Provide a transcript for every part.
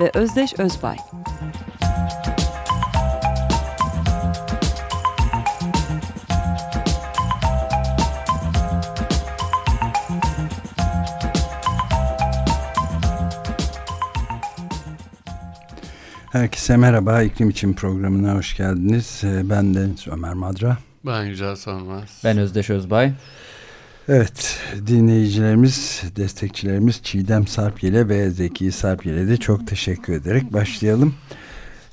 ve Özdeş Özbay. Herkese merhaba. İklim için programına hoş geldiniz. Ee, ben de Ömer Madra. Ben Yücel Sönmez. Ben Özdeş Özbay. Evet, dinleyicilerimiz, destekçilerimiz Çiğdem Sarpyel'e ve Zeki Sarpyel'e de çok teşekkür ederek başlayalım.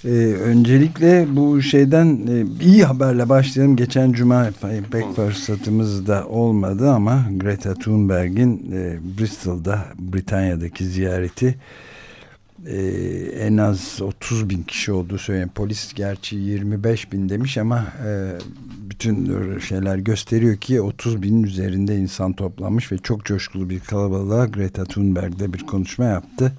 Ee, öncelikle bu şeyden e, iyi haberle başlayalım. Geçen cuma pek fırsatımız da olmadı ama Greta Thunberg'in e, Bristol'da, Britanya'daki ziyareti e, en az 30 bin kişi olduğu söyleniyor. Polis gerçi 25 bin demiş ama e, bütün şeyler gösteriyor ki 30 binin üzerinde insan toplanmış ve çok coşkulu bir kalabalığa Greta Thunberg'de bir konuşma yaptı.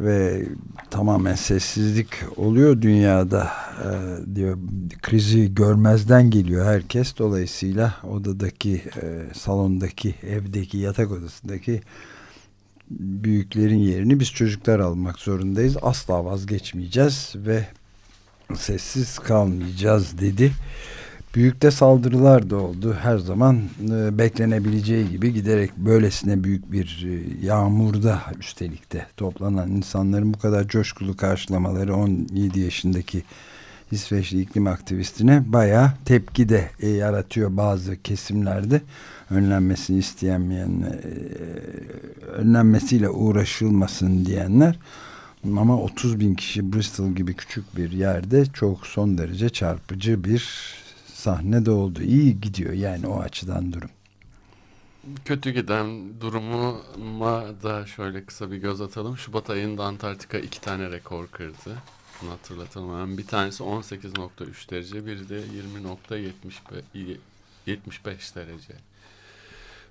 Ve tamamen sessizlik oluyor dünyada e, diyor krizi görmezden geliyor herkes dolayısıyla odadaki e, salondaki evdeki yatak odasındaki büyüklerin yerini biz çocuklar almak zorundayız. Asla vazgeçmeyeceğiz ve sessiz kalmayacağız dedi. Büyük de saldırılar da oldu. Her zaman e, beklenebileceği gibi giderek böylesine büyük bir e, yağmurda üstelik de toplanan insanların bu kadar coşkulu karşılamaları 17 yaşındaki İsveçli iklim aktivistine bayağı tepki de e, yaratıyor bazı kesimlerde önlenmesini isteyemeyen e, önlenmesiyle uğraşılmasın diyenler ama 30 bin kişi Bristol gibi küçük bir yerde çok son derece çarpıcı bir sahne de oldu. İyi gidiyor yani o açıdan durum. Kötü giden durumuma da şöyle kısa bir göz atalım. Şubat ayında Antarktika iki tane rekor kırdı. Bunu hatırlatalım. Yani bir tanesi 18.3 derece, biri de 20.75 derece.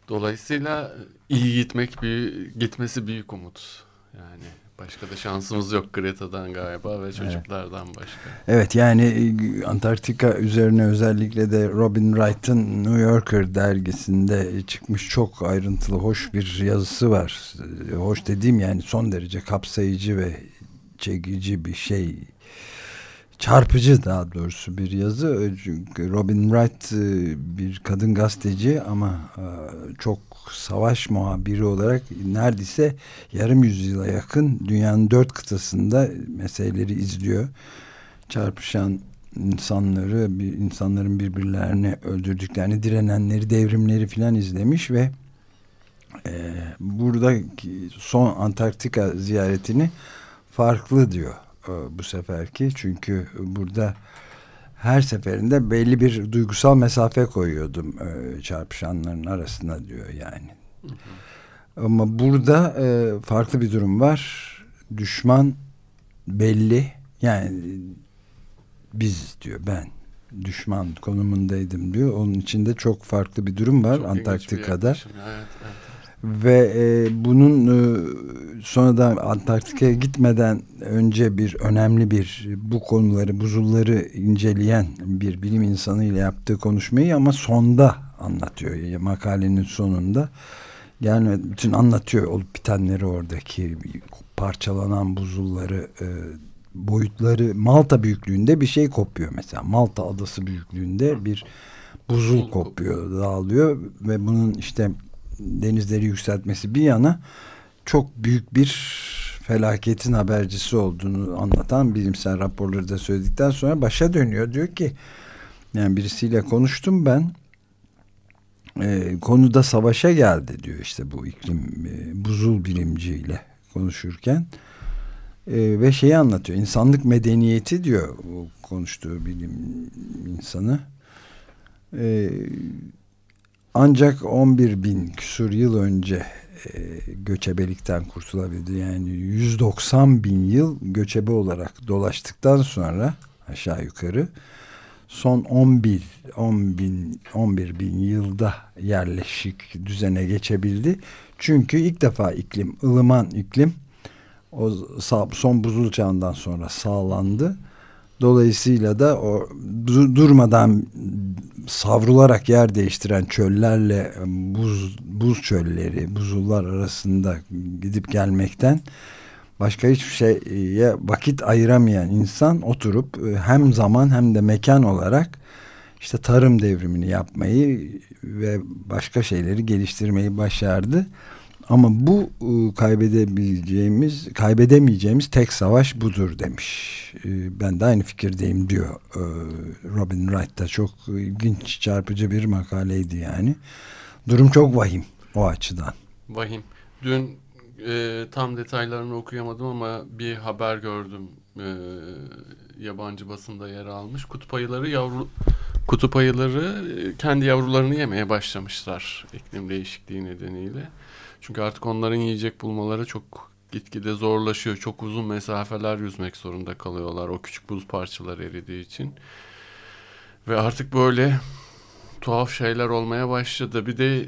Dolayısıyla iyi gitmek büyük, gitmesi büyük umut. Yani başka da şansımız yok Greta'dan galiba ve çocuklardan evet. başka. Evet yani e, Antarktika üzerine özellikle de Robin Wright'ın New Yorker dergisinde çıkmış çok ayrıntılı hoş bir yazısı var. Hoş dediğim yani son derece kapsayıcı ve çekici bir şey çarpıcı daha doğrusu bir yazı. Çünkü Robin Wright e, bir kadın gazeteci ama e, çok savaş muhabiri olarak neredeyse yarım yüzyıla yakın dünyanın dört kıtasında meseleleri izliyor. Çarpışan insanları, insanların birbirlerini öldürdüklerini, direnenleri, devrimleri filan izlemiş ve e, buradaki son Antarktika ziyaretini farklı diyor e, bu seferki. Çünkü burada her seferinde belli bir duygusal mesafe koyuyordum e, çarpışanların arasında diyor yani. Hı hı. Ama burada e, farklı bir durum var. Düşman belli. Yani biz diyor ben düşman konumundaydım diyor. Onun içinde çok farklı bir durum var çok Antarktika'da. Bir evet, evet ve e, bunun e, sonra da Antarktika'ya gitmeden önce bir önemli bir bu konuları buzulları inceleyen bir bilim insanı ile yaptığı konuşmayı ama sonda anlatıyor. Makalenin sonunda. Yani bütün anlatıyor olup bitenleri oradaki parçalanan buzulları e, boyutları. Malta büyüklüğünde bir şey kopuyor mesela. Malta adası büyüklüğünde bir buzul kopuyor dağılıyor ve bunun işte denizleri yükseltmesi bir yana çok büyük bir felaketin habercisi olduğunu anlatan bilimsel raporları da söyledikten sonra başa dönüyor. Diyor ki yani birisiyle konuştum ben e, konuda savaşa geldi diyor işte bu iklim e, buzul bilimciyle konuşurken e, ve şeyi anlatıyor insanlık medeniyeti diyor konuştuğu bilim insanı e, ancak 11 bin küsur yıl önce göçebelikten kurtulabildi. Yani 190 bin yıl göçebe olarak dolaştıktan sonra aşağı yukarı son 11 10 bin 11 bin yılda yerleşik düzene geçebildi. Çünkü ilk defa iklim ılıman iklim o son buzul çağından sonra sağlandı. Dolayısıyla da o durmadan savrularak yer değiştiren çöllerle buz buz çölleri, buzullar arasında gidip gelmekten başka hiçbir şeye vakit ayıramayan insan oturup e, hem zaman hem de mekan olarak işte tarım devrimini yapmayı ve başka şeyleri geliştirmeyi başardı. Ama bu e, kaybedebileceğimiz, kaybedemeyeceğimiz tek savaş budur demiş. E, ben de aynı fikirdeyim diyor Robin Wright da çok ilginç, çarpıcı bir makaleydi yani. Durum çok vahim o açıdan. Vahim. Dün e, tam detaylarını okuyamadım ama bir haber gördüm. E, yabancı basında yer almış. Kutup ayıları yavru kutup ayıları e, kendi yavrularını yemeye başlamışlar iklim değişikliği nedeniyle. Çünkü artık onların yiyecek bulmaları çok gitgide zorlaşıyor. Çok uzun mesafeler yüzmek zorunda kalıyorlar o küçük buz parçaları eridiği için. Ve artık böyle tuhaf şeyler olmaya başladı. Bir de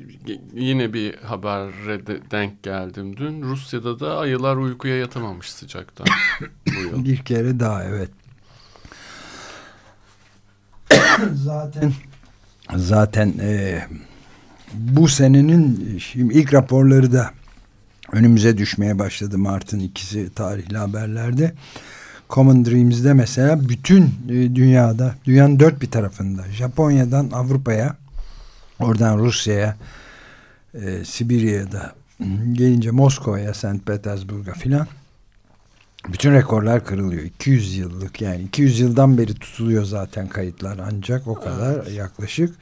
yine bir habere de denk geldim dün. Rusya'da da ayılar uykuya yatamamış sıcaktan. Bir kere daha evet. zaten zaten e, bu senenin şimdi ilk raporları da önümüze düşmeye başladı Mart'ın ikisi tarihli haberlerde. Common Dreams'de mesela bütün e, dünyada, dünyanın dört bir tarafında, Japonya'dan Avrupa'ya, oradan Rusya'ya, e, Sibirya'da gelince Moskova'ya, St. Petersburg'a filan bütün rekorlar kırılıyor. 200 yıllık yani 200 yıldan beri tutuluyor zaten kayıtlar ancak o kadar evet. yaklaşık.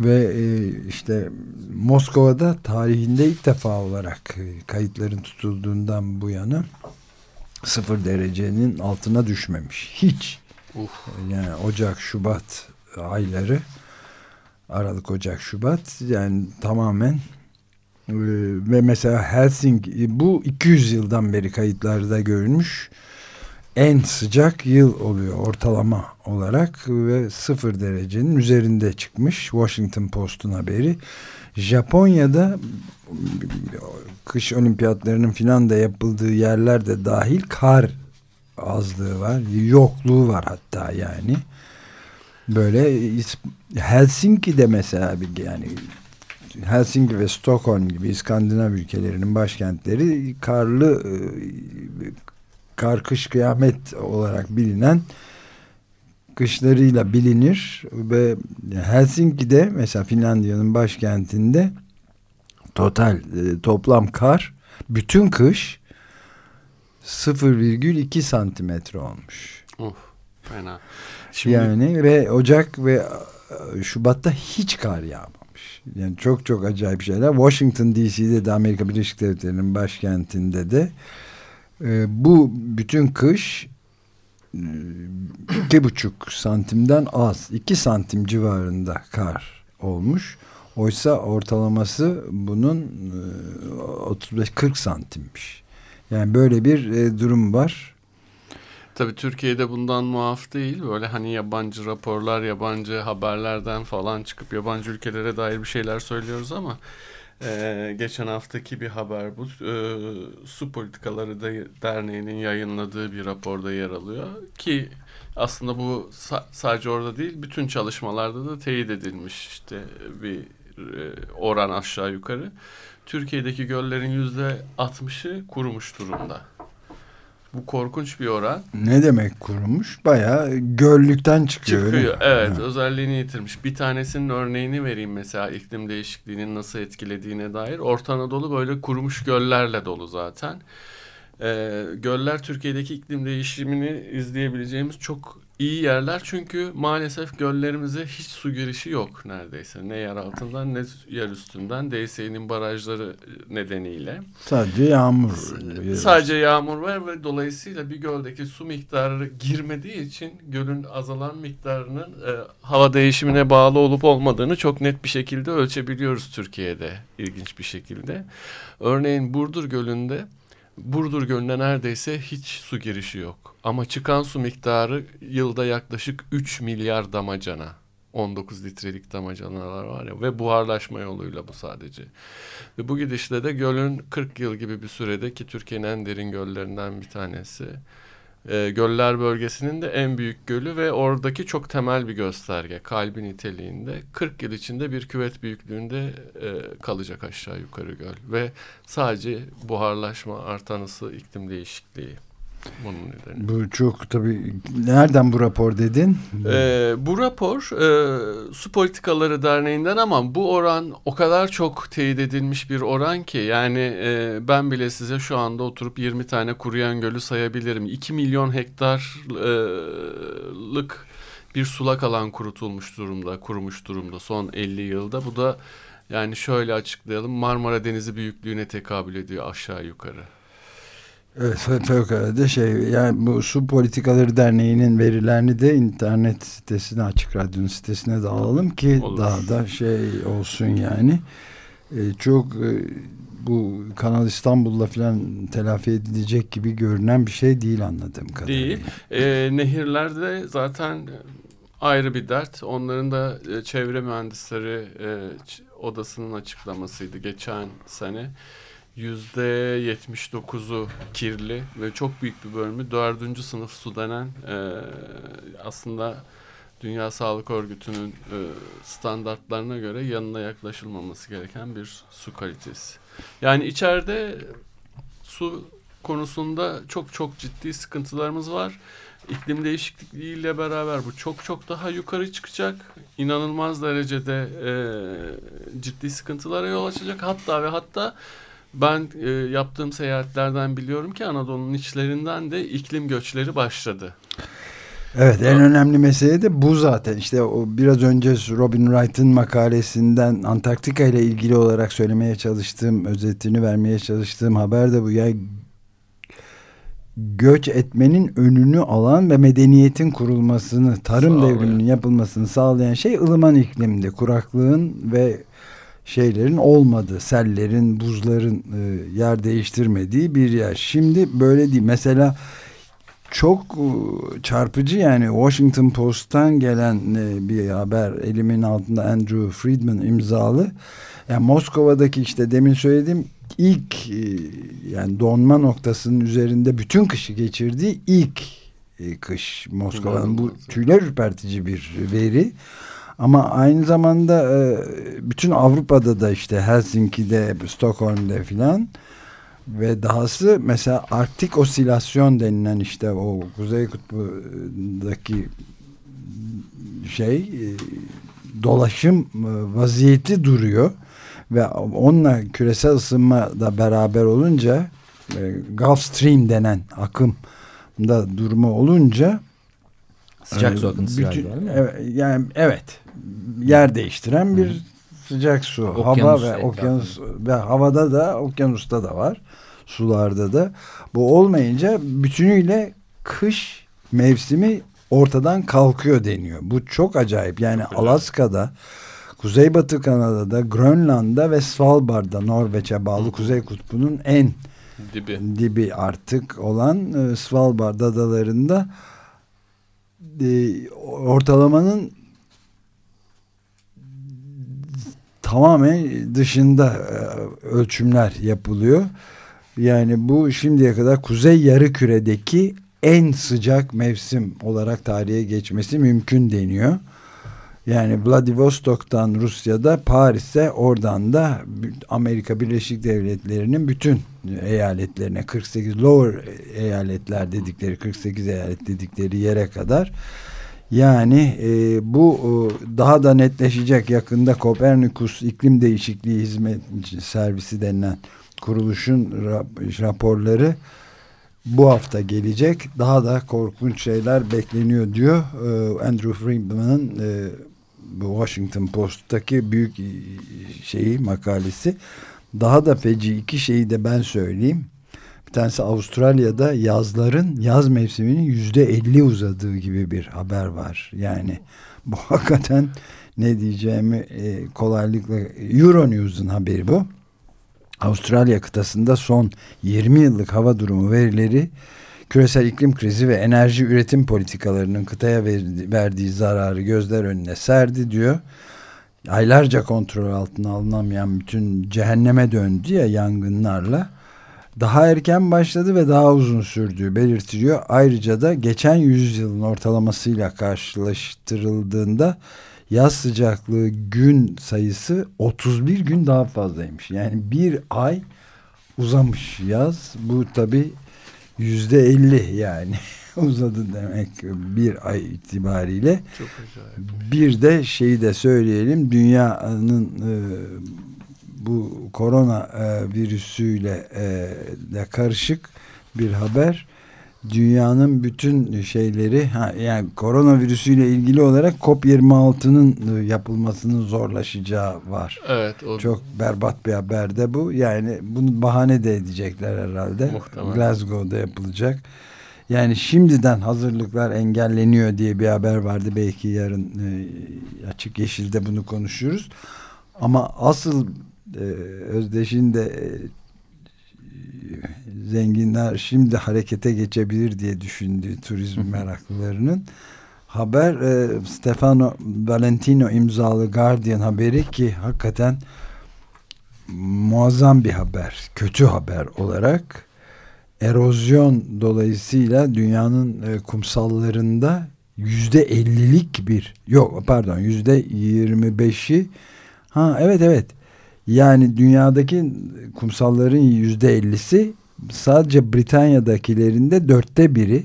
Ve e, işte Moskova'da tarihinde ilk defa olarak e, kayıtların tutulduğundan bu yana sıfır derecenin altına düşmemiş. Hiç. Uf. Yani Ocak, Şubat ayları Aralık, Ocak, Şubat yani tamamen ve mesela Helsinki bu 200 yıldan beri kayıtlarda görülmüş en sıcak yıl oluyor ortalama olarak ve sıfır derecenin üzerinde çıkmış Washington Post'un haberi. Japonya'da kış olimpiyatlarının filan da yapıldığı yerlerde dahil kar azlığı var. Yokluğu var hatta yani. Böyle Helsinki'de mesela bir yani Helsinki ve Stockholm gibi İskandinav ülkelerinin başkentleri karlı e, kar kış kıyamet olarak bilinen kışlarıyla bilinir ve Helsinki'de mesela Finlandiya'nın başkentinde total e, toplam kar bütün kış 0,2 santimetre olmuş. Of fena. Şimdi... Yani ve Ocak ve e, Şubat'ta hiç kar yağmamış. Yani çok çok acayip şeyler. Washington DC'de de Amerika Birleşik Devletleri'nin başkentinde de e, bu bütün kış e, iki buçuk santimden az iki santim civarında kar olmuş. Oysa ortalaması bunun 35-40 e, santimmiş. Yani böyle bir e, durum var. Tabii Türkiye'de bundan muaf değil. Böyle hani yabancı raporlar, yabancı haberlerden falan çıkıp yabancı ülkelere dair bir şeyler söylüyoruz ama ee, geçen haftaki bir haber bu. Ee, Su Politikaları Derneği'nin yayınladığı bir raporda yer alıyor. Ki aslında bu sa sadece orada değil, bütün çalışmalarda da teyit edilmiş işte bir e, oran aşağı yukarı. Türkiye'deki göllerin yüzde altmışı kurumuş durumda. Bu korkunç bir oran. Ne demek kurumuş? Bayağı göllükten çıkıyor. Çıkıyor evet ha. özelliğini yitirmiş. Bir tanesinin örneğini vereyim mesela iklim değişikliğinin nasıl etkilediğine dair. Orta Anadolu böyle kurumuş göllerle dolu zaten. E, göller Türkiye'deki iklim değişimini izleyebileceğimiz çok iyi yerler. Çünkü maalesef göllerimize hiç su girişi yok neredeyse. Ne yer altından ne yer üstünden. DSE'nin barajları nedeniyle. Sadece yağmur. Sadece yağmur var ve dolayısıyla bir göldeki su miktarı girmediği için gölün azalan miktarının e, hava değişimine bağlı olup olmadığını çok net bir şekilde ölçebiliyoruz Türkiye'de ilginç bir şekilde. Örneğin Burdur Gölü'nde Burdur Gölü'ne neredeyse hiç su girişi yok. Ama çıkan su miktarı yılda yaklaşık 3 milyar damacana. 19 litrelik damacanalar var ya ve buharlaşma yoluyla bu sadece. Ve bu gidişle de gölün 40 yıl gibi bir sürede ki Türkiye'nin en derin göllerinden bir tanesi e, göller bölgesinin de en büyük gölü ve oradaki çok temel bir gösterge. Kalbi niteliğinde 40 yıl içinde bir küvet büyüklüğünde e, kalacak aşağı yukarı göl ve sadece buharlaşma artanısı iklim değişikliği bunun nedeni. Bu çok tabii nereden bu rapor dedin? Ee, bu rapor e, Su Politikaları Derneği'nden ama bu oran o kadar çok teyit edilmiş bir oran ki yani e, ben bile size şu anda oturup 20 tane kuruyan gölü sayabilirim. 2 milyon hektarlık bir sulak alan kurutulmuş durumda, kurumuş durumda son 50 yılda. Bu da yani şöyle açıklayalım Marmara Denizi büyüklüğüne tekabül ediyor aşağı yukarı. Evet fevkalade şey yani bu Su Politikaları Derneği'nin verilerini de internet sitesine Açık Radyo'nun sitesine de alalım ki Olur. daha da şey olsun yani. Ee, çok e, bu Kanal İstanbul'la falan telafi edilecek gibi görünen bir şey değil anladığım kadarıyla. Değil. E, nehirlerde zaten ayrı bir dert. Onların da e, çevre mühendisleri e, odasının açıklamasıydı geçen sene yüzde yetmiş dokuzu kirli ve çok büyük bir bölümü dördüncü sınıf su denen e, aslında Dünya Sağlık Örgütü'nün e, standartlarına göre yanına yaklaşılmaması gereken bir su kalitesi. Yani içeride su konusunda çok çok ciddi sıkıntılarımız var. İklim değişikliğiyle beraber bu çok çok daha yukarı çıkacak. İnanılmaz derecede e, ciddi sıkıntılara yol açacak. Hatta ve hatta ben e, yaptığım seyahatlerden biliyorum ki Anadolu'nun içlerinden de iklim göçleri başladı. Evet en önemli mesele de bu zaten. İşte o biraz önce Robin Wright'ın makalesinden Antarktika ile ilgili olarak söylemeye çalıştığım özetini vermeye çalıştığım haber de bu. Ya göç etmenin önünü alan ve medeniyetin kurulmasını tarım Sağ devriminin yapılmasını sağlayan şey ılıman iklimdi. Kuraklığın ve şeylerin olmadığı, sellerin, buzların e, yer değiştirmediği bir yer. Şimdi böyle değil. Mesela çok e, çarpıcı yani Washington Post'tan gelen e, bir haber elimin altında Andrew Friedman imzalı. Yani Moskova'daki işte demin söylediğim ilk yani donma noktasının üzerinde bütün kışı geçirdiği ilk kış Moskova'nın bu tüyler ürpertici bir veri. Ama aynı zamanda e, bütün Avrupa'da da işte Helsinki'de, Stockholm'de filan ve dahası mesela Arktik osilasyon denilen işte o Kuzey Kutbu'daki şey e, dolaşım e, vaziyeti duruyor ve onunla küresel ısınma da beraber olunca Gulf Stream denen akım da durumu olunca sıcak su akıntısı bütün, galiba değil mi? Evet, yani evet yer değiştiren bir Hı. sıcak su. Okyanus hava ve okyanus ve havada da okyanusta da var. Sularda da. Bu olmayınca bütünüyle kış mevsimi ortadan kalkıyor deniyor. Bu çok acayip. Yani çok Alaska'da, Kuzeybatı Kanada'da, Grönland'da ve Svalbard'da Norveç'e bağlı Hı. Kuzey Kutbu'nun en dibi. dibi artık olan e, Svalbard adalarında e, ortalamanın tamamen dışında e, ölçümler yapılıyor. Yani bu şimdiye kadar kuzey yarı küredeki en sıcak mevsim olarak tarihe geçmesi mümkün deniyor. Yani Vladivostok'tan Rusya'da Paris'e oradan da Amerika Birleşik Devletleri'nin bütün eyaletlerine 48 lower eyaletler dedikleri 48 eyalet dedikleri yere kadar yani e, bu e, daha da netleşecek yakında Kopernikus iklim değişikliği hizmet servisi denilen kuruluşun rap, raporları bu hafta gelecek. Daha da korkunç şeyler bekleniyor diyor e, Andrew Friedman'ın e, Washington Post'taki büyük şeyi makalesi. Daha da feci iki şeyi de ben söyleyeyim. Bir tanesi Avustralya'da yazların yaz mevsiminin yüzde elli uzadığı gibi bir haber var. Yani bu hakikaten ne diyeceğimi e, kolaylıkla Euronews'un haberi bu. Avustralya kıtasında son 20 yıllık hava durumu verileri küresel iklim krizi ve enerji üretim politikalarının kıtaya verdiği zararı gözler önüne serdi diyor. Aylarca kontrol altına alınamayan bütün cehenneme döndü ya yangınlarla. Daha erken başladı ve daha uzun sürdüğü belirtiliyor. Ayrıca da geçen yüzyılın ortalamasıyla karşılaştırıldığında yaz sıcaklığı gün sayısı 31 gün daha fazlaymış. Yani bir ay uzamış yaz. Bu tabi yüzde 50 yani uzadı demek bir ay itibariyle. Çok acayip. Bir de şeyi de söyleyelim dünyanın e, bu korona e, virüsüyle e, de karışık bir haber dünyanın bütün şeyleri yani koronavirüsüyle ilgili olarak COP26'nın e, yapılmasının zorlaşacağı var. Evet. O... Çok berbat bir haber de bu. Yani bunu bahane de edecekler herhalde. Muhtemelen. Glasgow'da yapılacak. Yani şimdiden hazırlıklar engelleniyor diye bir haber vardı. Belki yarın e, açık yeşilde bunu konuşuruz. Ama asıl e, Özdeş'in de zenginler şimdi harekete geçebilir diye düşündüğü turizm meraklılarının haber e, Stefano Valentino imzalı Guardian haberi ki hakikaten muazzam bir haber, kötü haber olarak erozyon dolayısıyla dünyanın e, kumsallarında yüzde ellilik bir yok pardon yüzde yirmi beşi ha evet evet. Yani dünyadaki kumsalların yüzde ellisi sadece Britanya'dakilerinde dörtte biri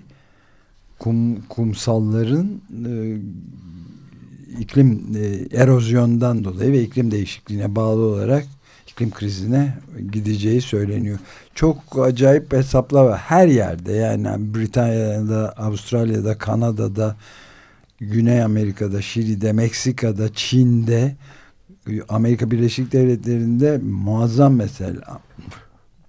kum, kumsalların e, iklim e, erozyondan dolayı ve iklim değişikliğine bağlı olarak iklim krizine gideceği söyleniyor. Çok acayip hesaplar var. Her yerde yani Britanya'da, Avustralya'da, Kanada'da, Güney Amerika'da, Şili'de, Meksika'da, Çin'de, Amerika Birleşik Devletleri'nde muazzam mesela.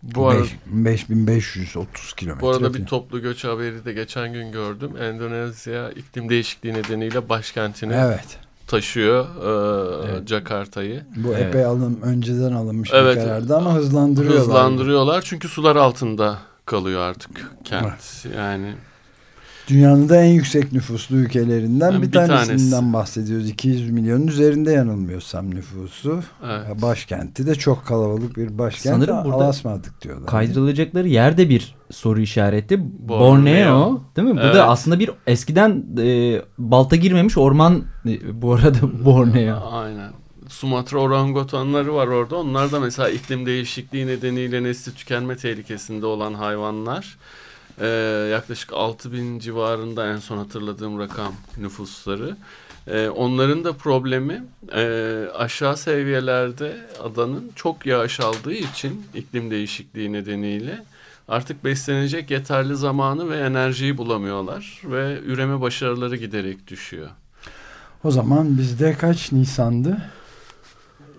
Bu arada 5530 kilometre. Bu arada bir toplu göç haberi de geçen gün gördüm. Endonezya iklim değişikliği nedeniyle başkentini evet. taşıyor e, evet. Jakarta'yı. Bu evet. epey alım önceden alınmış evet. bir karardı ama hızlandırıyorlar. Hızlandırıyorlar çünkü sular altında kalıyor artık kent. Evet. Yani Dünyanın da en yüksek nüfuslu ülkelerinden yani bir, bir tanesinden tanesi. bahsediyoruz. 200 milyonun üzerinde yanılmıyorsam nüfusu. Evet. Başkenti de çok kalabalık bir başkent. Sanırım burada alasmadık diyorlar. Kaydırılacakları yerde bir soru işareti. Borneo, Borneo değil mi? Evet. Bu da aslında bir eskiden e, balta girmemiş orman e, bu arada Borneo. Aynen. Sumatra orangutanları var orada. Onlar da mesela iklim değişikliği nedeniyle nesli tükenme tehlikesinde olan hayvanlar. Ee, yaklaşık 6 bin civarında en son hatırladığım rakam nüfusları. Ee, onların da problemi e, aşağı seviyelerde adanın çok yağış aldığı için iklim değişikliği nedeniyle artık beslenecek yeterli zamanı ve enerjiyi bulamıyorlar ve üreme başarıları giderek düşüyor. O zaman bizde kaç Nisan'dı?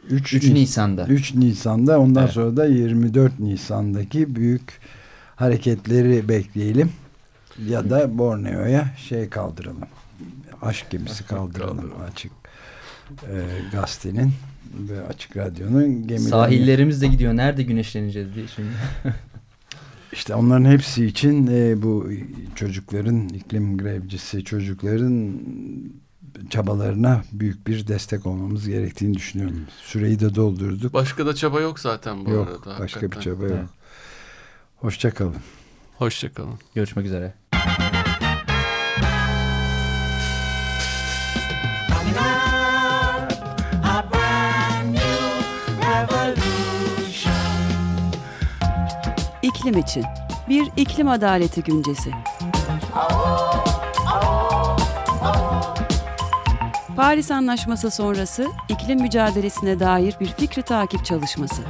3, 3 Nisan'da. 3 Nisan'da ondan evet. sonra da 24 Nisan'daki büyük hareketleri bekleyelim. Ya da Borneo'ya şey kaldıralım. Aşk gemisi kaldıralım açık e, gazetenin ve açık radyonun gemileri. Sahillerimiz de gidiyor. Nerede güneşleneceğiz diye şimdi. İşte onların hepsi için e, bu çocukların iklim grevcisi çocukların çabalarına büyük bir destek olmamız gerektiğini düşünüyorum. Süreyi de doldurduk. Başka da çaba yok zaten bu yok, arada. Başka hakikaten. bir çaba yok. Evet. Hoşçakalın. Hoşçakalın. Görüşmek üzere. İklim için bir iklim adaleti güncesi. Paris Anlaşması sonrası iklim mücadelesine dair bir fikri takip çalışması.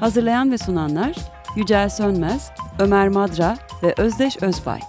Hazırlayan ve sunanlar Yücel Sönmez, Ömer Madra ve Özdeş Özbay.